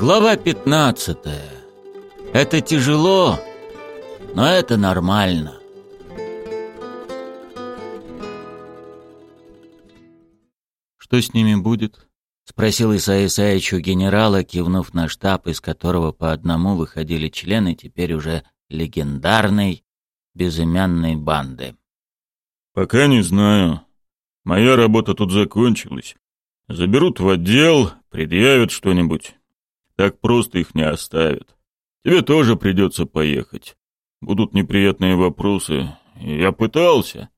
Глава 15. Это тяжело, но это нормально. Что с ними будет? спросил Исаия Исаевич у генерала, кивнув на штаб, из которого по одному выходили члены теперь уже легендарной безымянной банды. Пока не знаю. Моя работа тут закончилась. Заберут в отдел, предъявят что-нибудь. Так просто их не оставят. Тебе тоже придется поехать. Будут неприятные вопросы. Я пытался.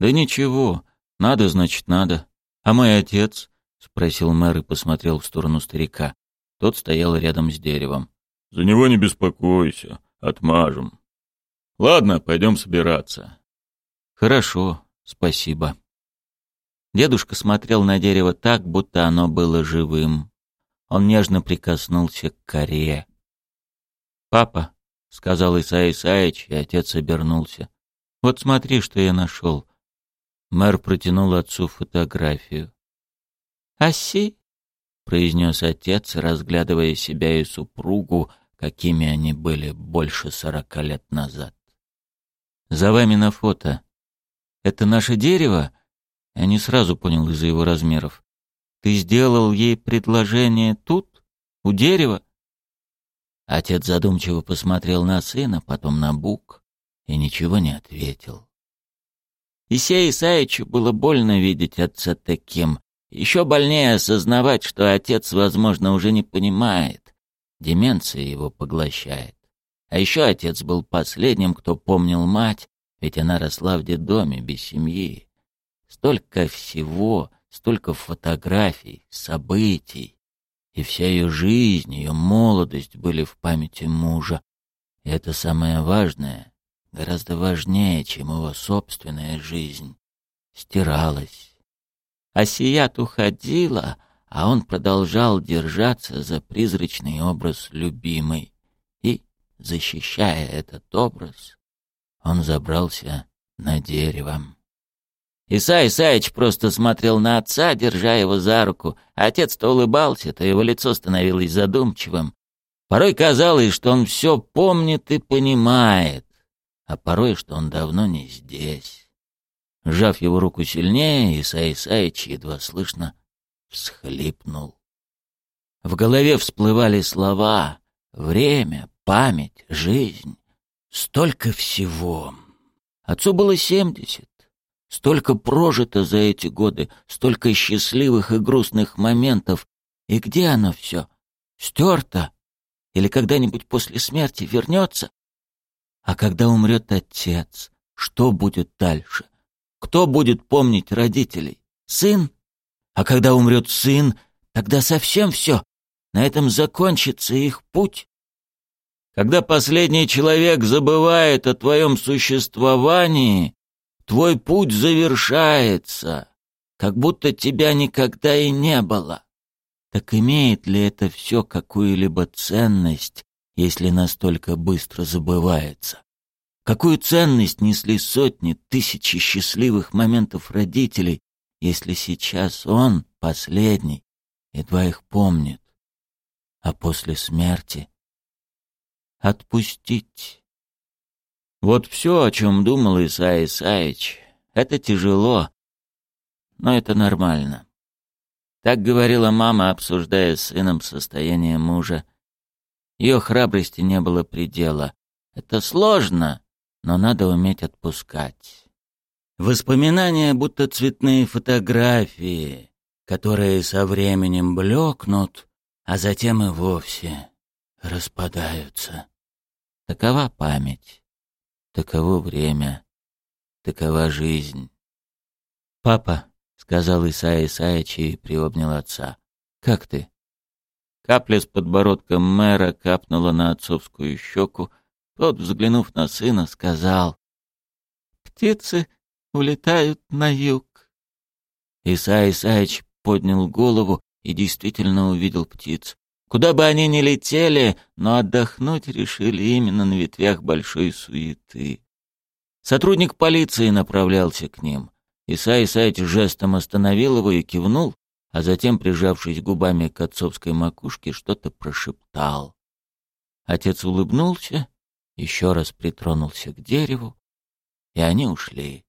Да ничего. Надо, значит, надо. А мой отец? Спросил мэр и посмотрел в сторону старика. Тот стоял рядом с деревом. За него не беспокойся. Отмажем. Ладно, пойдем собираться. Хорошо, спасибо. Дедушка смотрел на дерево так, будто оно было живым. Он нежно прикоснулся к коре. «Папа», — сказал Исаий Исаевич, и отец обернулся. «Вот смотри, что я нашел». Мэр протянул отцу фотографию. «Оси», — произнес отец, разглядывая себя и супругу, какими они были больше сорока лет назад. «За вами на фото. Это наше дерево?» Я не сразу понял из-за его размеров. Ты сделал ей предложение тут, у дерева? Отец задумчиво посмотрел на сына, потом на Бук и ничего не ответил. Исею Исаичу было больно видеть отца таким. Еще больнее осознавать, что отец, возможно, уже не понимает. Деменция его поглощает. А еще отец был последним, кто помнил мать, ведь она росла в детдоме без семьи. Столько всего, столько фотографий, событий. И вся ее жизнь, ее молодость были в памяти мужа. И это самое важное, гораздо важнее, чем его собственная жизнь, стиралась. А Сият уходила, а он продолжал держаться за призрачный образ любимой. И, защищая этот образ, он забрался на дерево. Исай Исаич просто смотрел на отца, держа его за руку. Отец то улыбался, то его лицо становилось задумчивым. Порой казалось, что он все помнит и понимает, а порой, что он давно не здесь. Сжав его руку сильнее, Исай Исаич едва слышно всхлипнул. В голове всплывали слова «время», «память», «жизнь». Столько всего. Отцу было семьдесят. Столько прожито за эти годы, столько счастливых и грустных моментов. И где оно все? Стерто? Или когда-нибудь после смерти вернется? А когда умрет отец, что будет дальше? Кто будет помнить родителей? Сын? А когда умрет сын, тогда совсем все. На этом закончится их путь. Когда последний человек забывает о твоем существовании, Твой путь завершается, как будто тебя никогда и не было. Так имеет ли это все какую-либо ценность, если настолько быстро забывается? Какую ценность несли сотни, тысячи счастливых моментов родителей, если сейчас он, последний, едва их помнит? А после смерти отпустить вот все, о чем думал Исаий Исаевич, это тяжело, но это нормально. Так говорила мама, обсуждая с сыном состояние мужа. Ее храбрости не было предела. Это сложно, но надо уметь отпускать. Воспоминания будто цветные фотографии, которые со временем блекнут, а затем и вовсе распадаются. Такова память. Таково время, такова жизнь. «Папа», — сказал Исаия Исаич и приобнял отца, — «как ты?» Капля с подбородка мэра капнула на отцовскую щеку. Тот, взглянув на сына, сказал, «Птицы улетают на юг». Исаия Исаич поднял голову и действительно увидел птиц. Куда бы они ни летели, но отдохнуть решили именно на ветвях большой суеты. Сотрудник полиции направлялся к ним. Исай Исаич жестом остановил его и кивнул, а затем, прижавшись губами к отцовской макушке, что-то прошептал. Отец улыбнулся, еще раз притронулся к дереву, и они ушли.